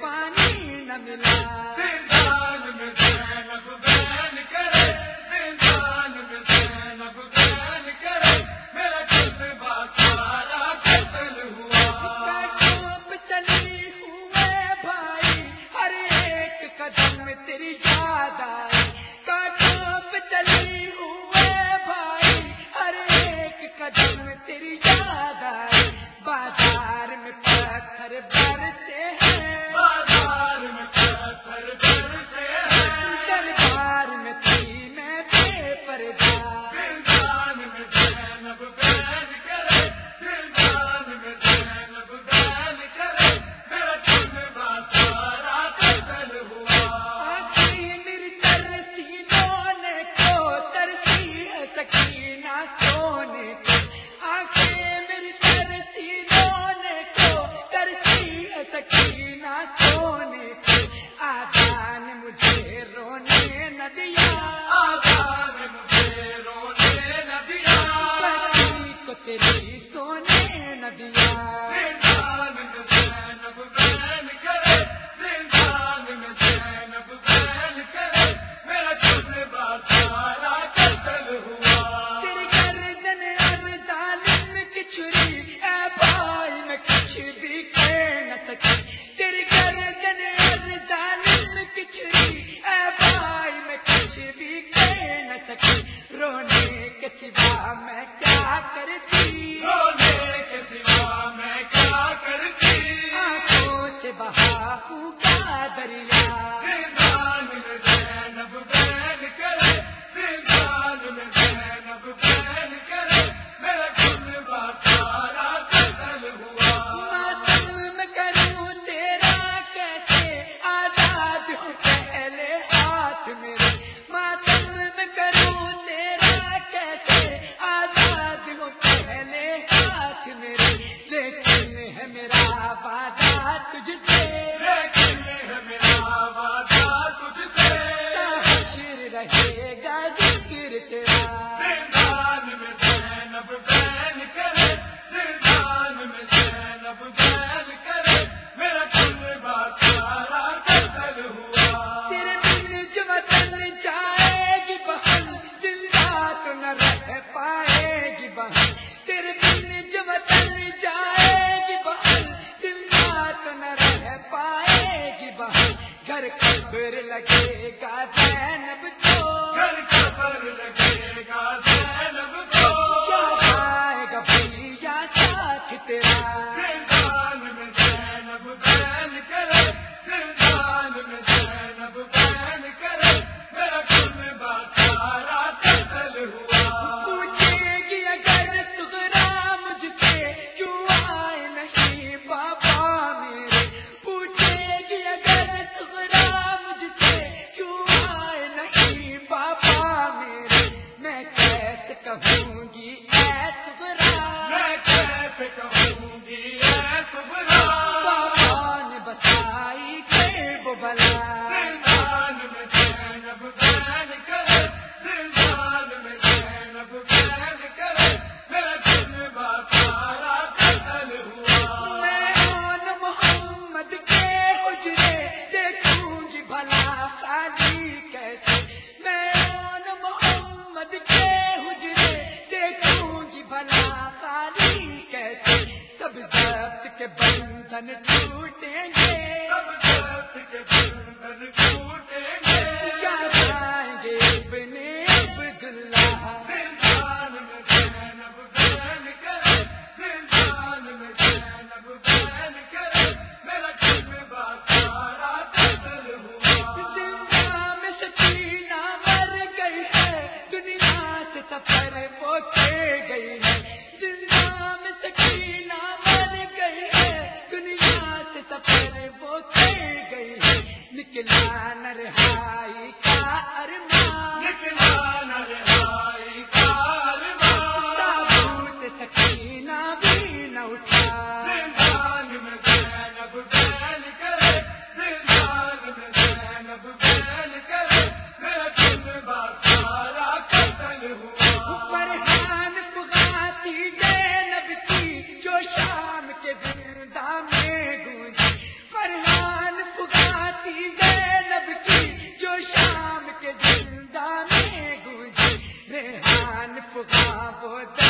پانی نہ ملا۔ میں کرے۔ بھی کہہ نہ سکے کرتی؟ میں کیا کرتی؟ آنکھوں سے بہا دریا۔ رہے گا ذکر تیرا۔ میرا گھر قبر لگے گا زینب کو۔ گھر قبر لگے گا زینب کو۔ کیا پائے گا بھیا ساتھ تیرا؟ بندن ٹوٹیں گے۔ کے بندھن ٹوٹیں گے جائیں گے اپنے وہ